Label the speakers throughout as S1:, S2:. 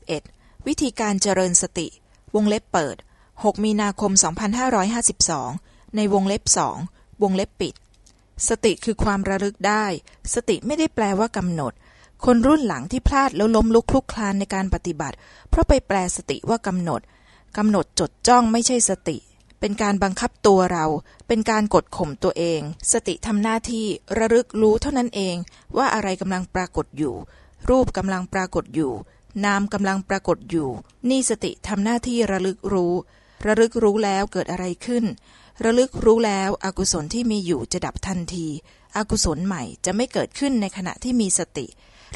S1: 21 วิธีการเจริญสติ วงเล็บเปิด 6 มีนาคม 2552 ในวงเล็บสองวงเล็บปิด สติคือความระลึกได้ สติไม่ได้แปลว่ากำหนด คนรุ่นหลังที่พลาดแล้วล้มลุกคลุกคลานในการปฏิบัติ เพราะไปแปลสติว่ากำหนดกำหนดจดจ้องไม่ใช่สติ เป็นการบังคับตัวเรา เป็นการกดข่มตัวเอง สติทำหน้าที่ระลึกรู้เท่านั้นเองว่าอะไรกำลังปรากฏอยู่ รูปกำลังปรากฏอยู่ นามกำลังปรากฏอยู่ นี่สติทำหน้าที่ระลึกรู้ ระลึกรู้แล้วเกิดอะไรขึ้น ระลึกรู้แล้วอกุศลที่มีอยู่จะดับทันที อกุศลใหม่จะไม่เกิดขึ้นในขณะที่มีสติ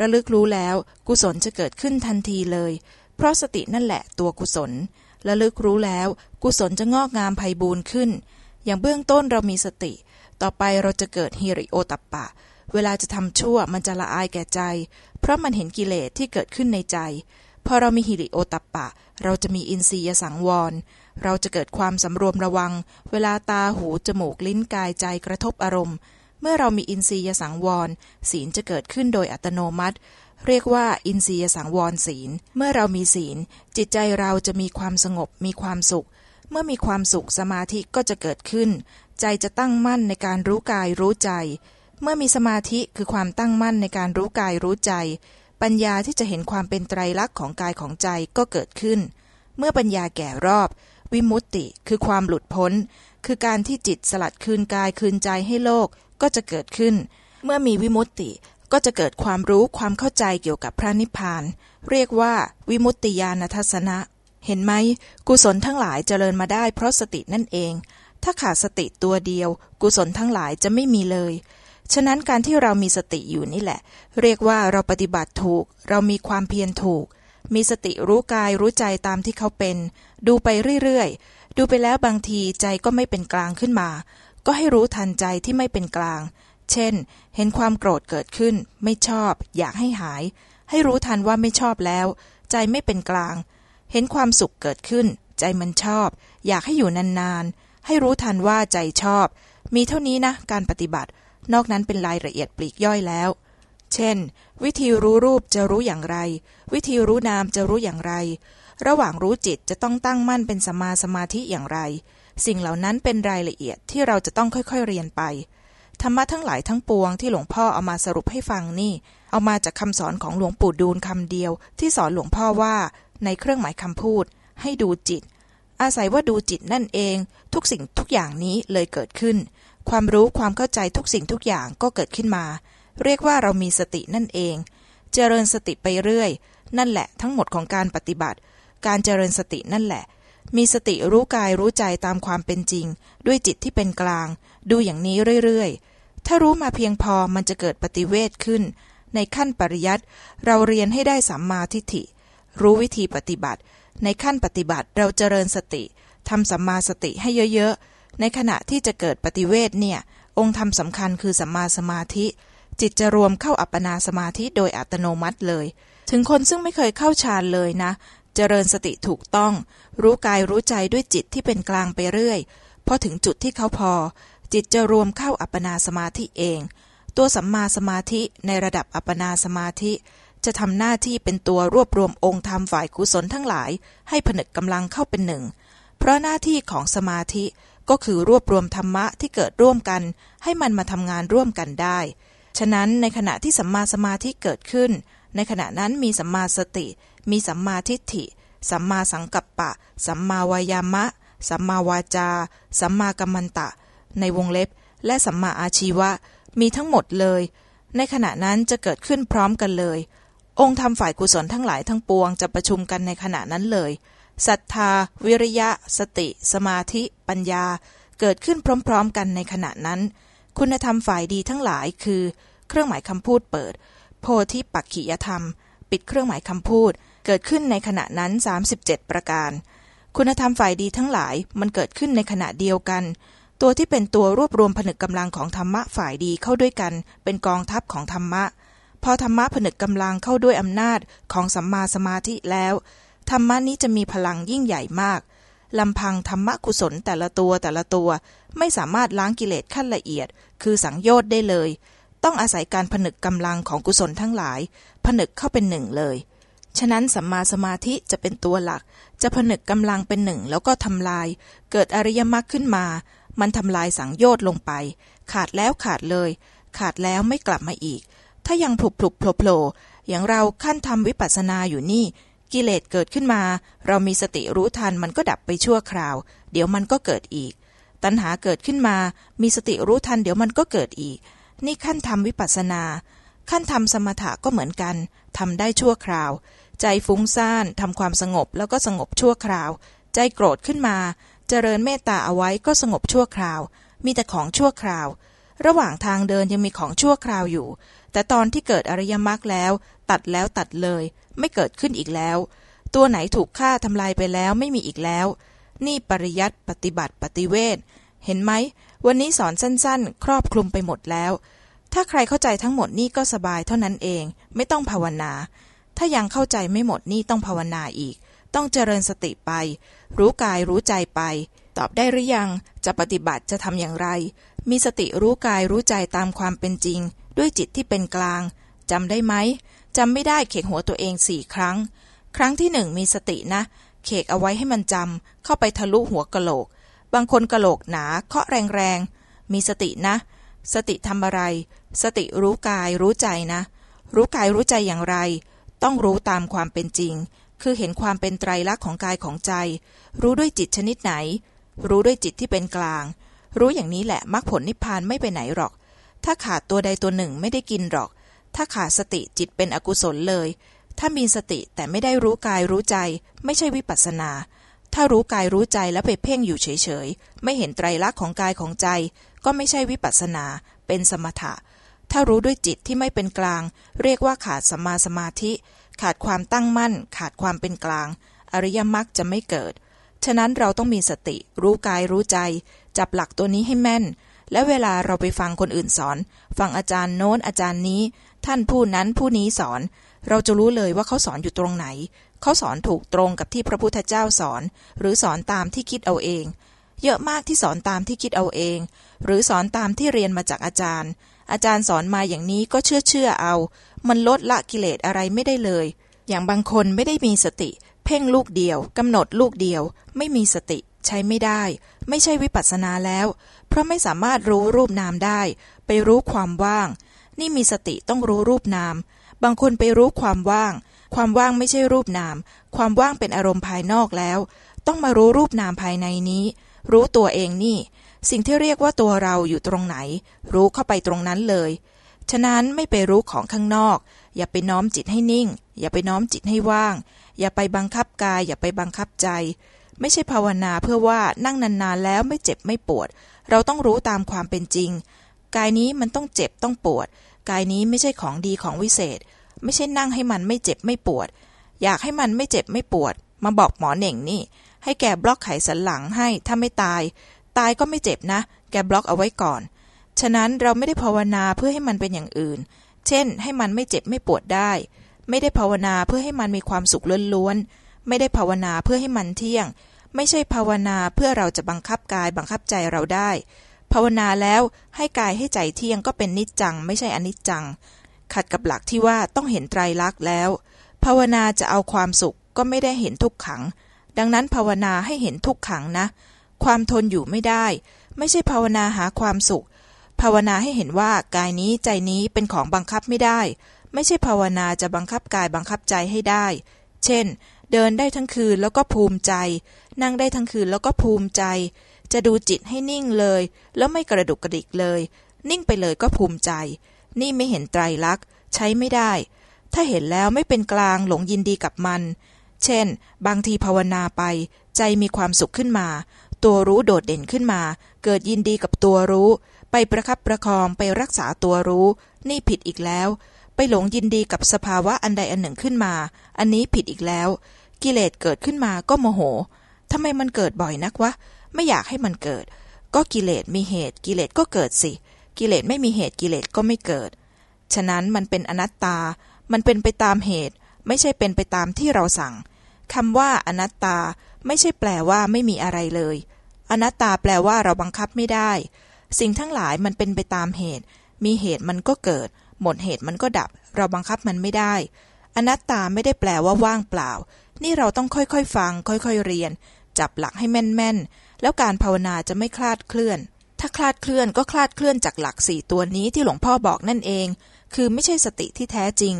S1: ระลึกรู้แล้วกุศลจะเกิดขึ้นทันทีเลย เพราะสตินั่นแหละตัวกุศล ระลึกรู้แล้วกุศลจะงอกงามไพบูรณ์ขึ้น อย่างเบื้องต้นเรามีสติ ต่อไปเราจะเกิดฮิริโอตัปปะ เวลาจะทำชั่วมันจะละอายแก่ใจ เพราะมันเห็นกิเลสที่เกิดขึ้นในใจ พอเรามีฮิริโอตัปปะ เราจะมีอินทรียสังวร เราจะเกิดความสำรวมระวัง เวลาตาหู จมูก ลิ้นกายใจกระทบอารมณ์ เมื่อเรามีอินทรียสังวร ศีลจะเกิดขึ้นโดยอัตโนมัติ เรียกว่าอินทรียสังวรศีล เมื่อเรามีศีล จิตใจเราจะมีความสงบ มีความสุข เมื่อมีความสุขสมาธิก็จะเกิดขึ้น ใจจะตั้งมั่นในการรู้กายรู้ใจ เมื่อมีสมาธิคือความตั้งมั่นในการรู้กายรู้ใจ ปัญญาที่จะเห็นความเป็นไตรลักษณ์ของกายของใจก็เกิดขึ้น เมื่อปัญญาแก่รอบ วิมุตติคือความหลุดพ้น คือการที่จิตสลัดคืนกายคืนใจให้โลกก็จะเกิดขึ้น เมื่อมีวิมุตติก็จะเกิดความรู้ความเข้าใจเกี่ยวกับพระนิพพาน เรียกว่าวิมุตติญาณทัศนะ เห็นไหม กุศลทั้งหลายเจริญมาได้เพราะสตินั่นเอง ถ้าขาดสติตัวเดียว กุศลทั้งหลายจะไม่มีเลย ฉะนั้นการที่เรามีสติอยู่นี่แหละ เรียกว่าเราปฏิบัติถูก เรามีความเพียรถูก มีสติรู้กายรู้ใจตามที่เขาเป็น ดูไปเรื่อยๆ ดูไปแล้วบางทีใจก็ไม่เป็นกลางขึ้นมา ก็ให้รู้ทันใจที่ไม่เป็นกลาง เช่น เห็นความโกรธเกิดขึ้น ไม่ชอบ อยากให้หาย ให้รู้ทันว่าไม่ชอบแล้ว ใจไม่เป็นกลาง เห็นความสุขเกิดขึ้น ใจมันชอบ อยากให้อยู่นานๆ ให้รู้ทันว่าใจชอบ มีเท่านี้นะ การปฏิบัติ นอกนั้นเป็นรายละเอียดปลีกย่อยแล้ว เช่น วิธีรู้รูปจะรู้อย่างไร วิธีรู้นามจะรู้อย่างไร ระหว่างรู้จิตจะต้องตั้งมั่นเป็นสมาสมาธิอย่างไร สิ่งเหล่านั้นเป็นรายละเอียดที่เราจะต้องค่อยๆเรียนไป ธรรมะทั้งหลายทั้งปวงที่หลวงพ่อเอามาสรุปให้ฟังนี่ เอามาจากคำสอนของหลวงปู่ดูลคำเดียว ที่สอนหลวงพ่อว่า ในเครื่องหมายคำพูด ให้ดูจิตอาศัยว่าดูจิตนั่นเอง ทุกสิ่งทุกอย่างนี้เลยเกิดขึ้น ความรู้ความเข้าใจทุกสิ่งทุกอย่างก็เกิดขึ้นมา เรียกว่าเรามีสตินั่นเอง เจริญสติไปเรื่อย นั่นแหละทั้งหมดของการปฏิบัติ การเจริญสตินั่นแหละ มีสติรู้กายรู้ใจตามความเป็นจริง ด้วยจิตที่เป็นกลาง ดูอย่างนี้เรื่อยๆ ถ้ารู้มาเพียงพอมันจะเกิดปฏิเวทขึ้น ในขั้นปริยัติเราเรียนให้ได้สัมมาทิฏฐิ รู้วิธีปฏิบัติ ในขั้นปฏิบัติเราเจริญสติทำสัมมาสติให้เยอะๆ ในขณะที่จะเกิดปฏิเวทเนี่ย องค์ธรรมสำคัญคือสัมมาสมาธิ จิตจะรวมเข้าอัปปนาสมาธิโดยอัตโนมัติเลย ถึงคนซึ่งไม่เคยเข้าฌานเลยนะ เจริญสติถูกต้อง รู้กายรู้ใจด้วยจิตที่เป็นกลางไปเรื่อยพอถึงจุดที่เขาพอ จิตจะรวมเข้าอัปปนาสมาธิเอง ตัวสัมมาสมาธิในระดับอัปปนาสมาธิจะทำหน้าที่เป็นตัวรวบรวมองค์ธรรมฝ่ายกุศลทั้งหลาย ให้ผนึกกำลังเข้าเป็นหนึ่ง เพราะหน้าที่ของสมาธิ ก็คือรวบรวมธรรมะที่เกิดร่วมกัน ให้มันมาทำงานร่วมกันได้ ฉะนั้นในขณะที่สัมมาสมาธิเกิดขึ้น ในขณะนั้นมีสัมมาสติ มีสัมมาทิฏฐิ สัมมาสังกัปปะ สัมมาวายามะ สัมมาวาจา สัมมากัมมันตะ ในวงเล็บ และสัมมาอาชีวะ มีทั้งหมดเลย ในขณะนั้นจะเกิดขึ้นพร้อมกันเลย องค์ธรรมฝ่ายกุศลทั้งหลายทั้งปวงจะประชุมกันในขณะนั้นเลย ศรัทธา วิริยะ สติ สมาธิ ปัญญา เกิดขึ้นพร้อมๆกันในขณะนั้น คุณธรรมฝ่ายดีทั้งหลายคือ เครื่องหมายคำพูดเปิด โพธิปักขิยธรรม ปิดเครื่องหมายคำพูด เกิดขึ้นในขณะนั้น 37 ประการ คุณธรรมฝ่ายดีทั้งหลายมันเกิดขึ้นในขณะเดียวกัน ตัวที่เป็นตัวรวบรวมผนึกกำลังของธรรมะฝ่ายดีเข้าด้วยกัน เป็นกองทัพของธรรมะพอธรรมะผนึกกำลังเข้าด้วยอำนาจของสัมมาสมาธิแล้ว ธรรมะนี้จะมีพลังยิ่งใหญ่มากลำพังธรรมะกุศลแต่ละตัวแต่ละตัวไม่สามารถล้างกิเลสขั้นละเอียด คือสังโยชน์ได้เลย ต้องอาศัยการผนึกกำลังของกุศลทั้งหลาย ผนึกเข้าเป็นหนึ่งเลย ฉะนั้นสัมมาสมาธิจะเป็นตัวหลัก จะผนึกกำลังเป็นหนึ่งแล้วก็ทำลาย เกิดอริยมรรคขึ้นมา มันทำลายสังโยชน์ลงไป ขาดแล้วขาดเลย ขาดแล้วไม่กลับมาอีก ถ้ายังผลุบผลุบโผล่โผล่อย่างเราขั้นทำวิปัสสนาอยู่นี่ กิเลสเกิดขึ้นมา เรามีสติรู้ทันมันก็ดับไปชั่วคราว เดี๋ยวมันก็เกิดอีก ตัณหาเกิดขึ้นมา มีสติรู้ทันเดี๋ยวมันก็เกิดอีก นี่ขั้นทำวิปัสสนา ขั้นทำสมถะก็เหมือนกันทำได้ชั่วคราว ใจฟุ้งซ่านทำความสงบแล้วก็สงบชั่วคราว ใจโกรธขึ้นมา เจริญเมตตาเอาไว้ก็สงบชั่วคราว มีแต่ของชั่วคราว ระหว่างทางเดินยังมีของชั่วคราวอยู่ แต่ตอนที่เกิดอริยมรรคแล้ว ตัดแล้วตัดเลย ไม่เกิดขึ้นอีกแล้ว ตัวไหนถูกฆ่าทำลายไปแล้วไม่มีอีกแล้ว นี่ปริยัติปฏิบัติปฏิเวทเห็นไหม วันนี้สอนสั้นๆ ครอบคลุมไปหมดแล้ว ถ้าใครเข้าใจทั้งหมดนี่ก็สบายเท่านั้นเอง ไม่ต้องภาวนา ถ้ายังเข้าใจไม่หมดนี่ต้องภาวนาอีก ต้องเจริญสติไป รู้กายรู้ใจไป ตอบได้หรือยัง จะปฏิบัติจะทำอย่างไร มีสติรู้กายรู้ใจตามความเป็นจริง ด้วยจิตที่เป็นกลางจำได้ไหม จำไม่ได้เขกหัวตัวเองสี่ครั้ง ครั้งที่หนึ่งมีสตินะ เขกเอาไว้ให้มันจำเข้าไปทะลุหัวกะโหลก บางคนกะโหลกหนาเคาะแรงๆ มีสตินะ สติทำอะไร สติรู้กายรู้ใจนะ รู้กายรู้ใจอย่างไร ต้องรู้ตามความเป็นจริง คือเห็นความเป็นไตรลักษณ์ของกายของใจ รู้ด้วยจิตชนิดไหน รู้ด้วยจิตที่เป็นกลาง รู้อย่างนี้แหละมรรคผลนิพพานไม่ไปไหนหรอก ถ้าขาดตัวใดตัวหนึ่งไม่ได้กินหรอก ถ้าขาดสติจิตเป็นอกุศลเลย ถ้ามีสติแต่ไม่ได้รู้กายรู้ใจ ไม่ใช่วิปัสนา ถ้ารู้กายรู้ใจแล้วไปเพ่งอยู่เฉยๆ ไม่เห็นไตรลักษณ์ของกายของใจ ก็ไม่ใช่วิปัสสนา เป็นสมถะ ถ้ารู้ด้วยจิตที่ไม่เป็นกลาง เรียกว่าขาดสมาสมาธิ ขาดความตั้งมั่น ขาดความเป็นกลาง อริยมรรคจะไม่เกิด ฉะนั้นเราต้องมีสติ รู้กายรู้ใจ จับหลักตัวนี้ให้แม่นและเวลาเราไปฟังคนอื่นสอน ฟังอาจารย์โน้นอาจารย์นี้ ท่านผู้นั้นผู้นี้สอน เราจะรู้เลยว่าเขาสอนอยู่ตรงไหน เขาสอนถูกตรงกับที่พระพุทธเจ้าสอน หรือสอนตามที่คิดเอาเอง เยอะมากที่สอนตามที่คิดเอาเอง หรือสอนตามที่เรียนมาจากอาจารย์ อาจารย์สอนมาอย่างนี้ก็เชื่อเชื่อเอา มันลดละกิเลสอะไรไม่ได้เลย อย่างบางคนไม่ได้มีสติ เพ่งลูกเดียวกำหนดลูกเดียว ไม่มีสติใช้ไม่ได้ ไม่ใช่วิปัสสนาแล้ว เพราะไม่สามารถรู้รูปนามได้ ไปรู้ความว่าง นี่มีสติต้องรู้รูปนาม บางคนไปรู้ความว่าง ความว่างไม่ใช่รูปนาม ความว่างเป็นอารมณ์ภายนอกแล้ว ต้องมารู้รูปนามภายในนี้ รู้ตัวเองนี่ สิ่งที่เรียกว่าตัวเราอยู่ตรงไหน รู้เข้าไปตรงนั้นเลย ฉะนั้นไม่ไปรู้ของข้างนอก อย่าไปน้อมจิตให้นิ่ง อย่าไปน้อมจิตให้ว่าง อย่าไปบังคับกาย อย่าไปบังคับใจ ไม่ใช่ภาวนาเพื่อว่านั่งนานๆแล้วไม่เจ็บไม่ปวด เราต้องรู้ตามความเป็นจริง กายนี้มันต้องเจ็บต้องปวด กายนี้ไม่ใช่ของดีของวิเศษ ไม่ใช่นั่งให้มันไม่เจ็บไม่ปวด อยากให้มันไม่เจ็บไม่ปวด มาบอกหมอเหน่งนี่ ให้แกบล็อกไขสันหลังให้ถ้าไม่ตาย ตายก็ไม่เจ็บนะ แกบล็อกเอาไว้ก่อน ฉะนั้นเราไม่ได้ภาวนาเพื่อให้มันเป็นอย่างอื่น เช่น ให้มันไม่เจ็บไม่ปวดได้ ไม่ได้ภาวนาเพื่อให้มันมีความสุขล้วนๆไม่ได้ภาวนาเพื่อให้มันเที่ยง ไม่ใช่ภาวนาเพื่อเราจะบังคับกายบังคับใจเราได้ ภาวนาแล้วให้กายให้ใจเที่ยงก็เป็นนิจจังไม่ใช่อนิจจัง ขัดกับหลักที่ว่าต้องเห็นไตรลักษณ์แล้ว ภาวนาจะเอาความสุขก็ไม่ได้เห็นทุกขัง ดังนั้นภาวนาให้เห็นทุกขังนะ ความทนอยู่ไม่ได้ ไม่ใช่ภาวนาหาความสุข ภาวนาให้เห็นว่ากายนี้ใจนี้เป็นของบังคับไม่ได้ ไม่ใช่ภาวนาจะบังคับกายบังคับใจให้ได้ เช่น เดินได้ทั้งคืนแล้วก็ภูมิใจ นั่งได้ทั้งคืนแล้วก็ภูมิใจ จะดูจิตให้นิ่งเลย แล้วไม่กระดุกกระดิกเลย นิ่งไปเลยก็ภูมิใจ นี่ไม่เห็นไตรลักษณ์ใช้ไม่ได้ ถ้าเห็นแล้วไม่เป็นกลางหลงยินดีกับมัน เช่น บางทีภาวนาไป ใจมีความสุขขึ้นมา ตัวรู้โดดเด่นขึ้นมา เกิดยินดีกับตัวรู้ ไปประคับประคองไปรักษาตัวรู้ นี่ผิดอีกแล้ว ไปหลงยินดีกับสภาวะอันใดอันหนึ่งขึ้นมา อันนี้ผิดอีกแล้ว กิเลสเกิดขึ้นมาก็โมโหทำไมมันเกิดบ่อยนักวะไม่อยากให้มันเกิด ก็กิเลสมีเหตุ กิเลสก็เกิดสิ กิเลสไม่มีเหตุกิเลสก็ไม่เกิด ฉะนั้นมันเป็นอนัตตา มันเป็นไปตามเหตุ ไม่ใช่เป็นไปตามที่เราสั่งคำว่าอนัตตาไม่ใช่แปลว่าไม่มีอะไรเลย อนัตตาแปลว่าเราบังคับไม่ได้ สิ่งทั้งหลายมันเป็นไปตามเหตุ มีเหตุมันก็เกิด หมดเหตุมันก็ดับ เราบังคับมันไม่ได้ อนัตตาไม่ได้แปลว่าว่างเปล่า นี่เราต้องค่อยๆ ฟัง ค่อยๆ เรียน จับหลักให้แม่นๆ แล้วการภาวนาจะไม่คลาดเคลื่อน ถ้าคลาดเคลื่อนก็คลาดเคลื่อนจากหลักสี่ตัวนี้ที่หลวงพ่อบอกนั่นเอง คือไม่ใช่สติที่แท้จริง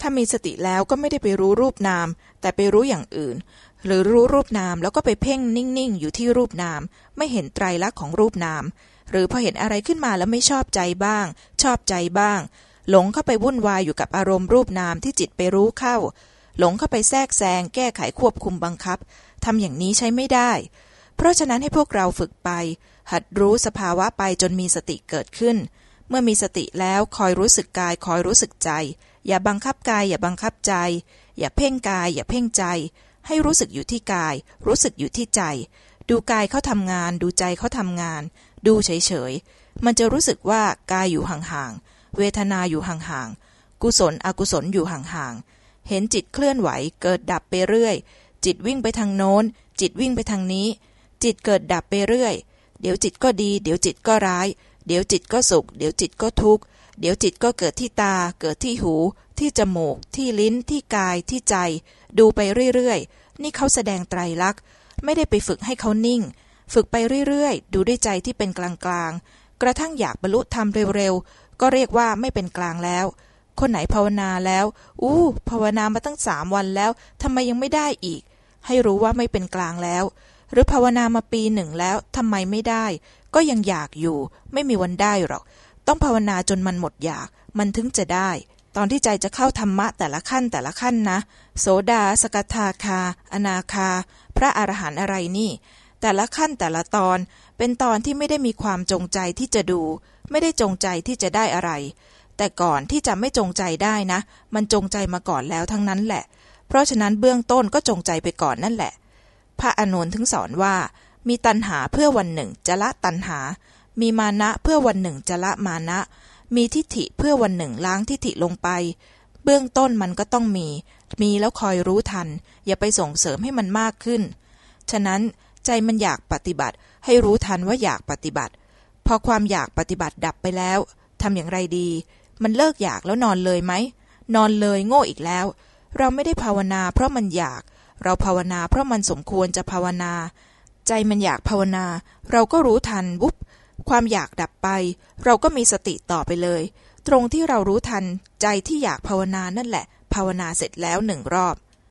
S1: ถ้ามีสติแล้วก็ไม่ได้ไปรู้รูปนาม แต่ไปรู้อย่างอื่น หรือรู้รูปนามแล้วก็ไปเพ่งนิ่งๆ อยู่ที่รูปนาม ไม่เห็นไตรลักษณ์ของรูปนาม หรือพอเห็นอะไรขึ้นมาแล้วไม่ชอบใจบ้าง ชอบใจบ้าง หลงเข้าไปวุ่นวายอยู่กับอารมณ์รูปนามที่จิตไปรู้เข้า หลงเข้าไปแทรกแซงแก้ไขควบคุมบังคับทำอย่างนี้ใช้ไม่ได้ เพราะฉะนั้นให้พวกเราฝึกไป หัดรู้สภาวะไปจนมีสติเกิดขึ้น เมื่อมีสติแล้วคอยรู้สึกกาย คอยรู้สึกใจ อย่าบังคับกาย อย่าบังคับใจ อย่าเพ่งกาย อย่าเพ่งใจ ให้รู้สึกอยู่ที่กาย รู้สึกอยู่ที่ใจ ดูกายเขาทำงาน ดูใจเขาทำงาน ดูเฉยๆ มันจะรู้สึกว่ากายอยู่ห่างๆ เวทนาอยู่ห่างๆ กุศลอกุศลอยู่ห่างๆ เห็นจิตเคลื่อนไหว เกิดดับไปเรื่อย จิตวิ่งไปทางโน้น จิตวิ่งไปทางนี้ จิตเกิดดับไปเรื่อย เดี๋ยวจิตก็ดี เดี๋ยวจิตก็ร้าย เดี๋ยวจิตก็สุข เดี๋ยวจิตก็ทุกข์ เดี๋ยวจิตก็เกิดที่ตา เกิดที่หู ที่จมูก ที่ลิ้น ที่กาย ที่ใจ ดูไปเรื่อยๆ นี่เขาแสดงไตรลักษณ์ ไม่ได้ไปฝึกให้เขานิ่ง ฝึกไปเรื่อยๆ ดูด้วยใจที่เป็นกลางๆ กระทั่งอยากบรรลุธรรมเร็วๆ ก็เรียกว่าไม่เป็นกลางแล้ว คนไหนภาวนาแล้ว อู้ภาวนามาตั้งสามวันแล้ว ทำไมยังไม่ได้อีก ให้รู้ว่าไม่เป็นกลางแล้ว หรือภาวนามาปีหนึ่งแล้วทำไมไม่ได้ ก็ยังอยากอยู่ ไม่มีวันได้หรอก ต้องภาวนาจนมันหมดอยาก มันถึงจะได้ ตอนที่ใจจะเข้าธรรมะแต่ละขั้นแต่ละขั้นนะ โสดา สกทาคา อนาคา พระอรหันต์อะไรนี่ แต่ละขั้นแต่ละตอนเป็นตอนที่ไม่ได้มีความจงใจที่จะดู ไม่ได้จงใจที่จะได้อะไร แต่ก่อนที่จะไม่จงใจได้นะ มันจงใจมาก่อนแล้วทั้งนั้นแหละ เพราะฉะนั้นเบื้องต้นก็จงใจไปก่อนนั่นแหละ พระอานนท์ถึงสอนว่า มีตัณหาเพื่อวันหนึ่งจะละตัณหา มีมานะเพื่อวันหนึ่งจะละมานะ มีทิฏฐิเพื่อวันหนึ่งล้างทิฏฐิลงไป เบื้องต้นมันก็ต้องมี มีแล้วคอยรู้ทัน อย่าไปส่งเสริมให้มันมากขึ้น ฉะนั้นใจมันอยากปฏิบัติ ให้รู้ทันว่าอยากปฏิบัติ พอความอยากปฏิบัติดับไปแล้วทำอย่างไรดี มันเลิกอยากแล้วนอนเลยไหมนอนเลยโง่อีกแล้ว เราไม่ได้ภาวนาเพราะมันอยาก เราภาวนาเพราะมันสมควรจะภาวนา ใจมันอยากภาวนา เราก็รู้ทันวุบความอยากดับไป เราก็มีสติต่อไปเลย ตรงที่เรารู้ทันใจที่อยากภาวนานั่นแหละ ภาวนาเสร็จแล้วหนึ่งรอบ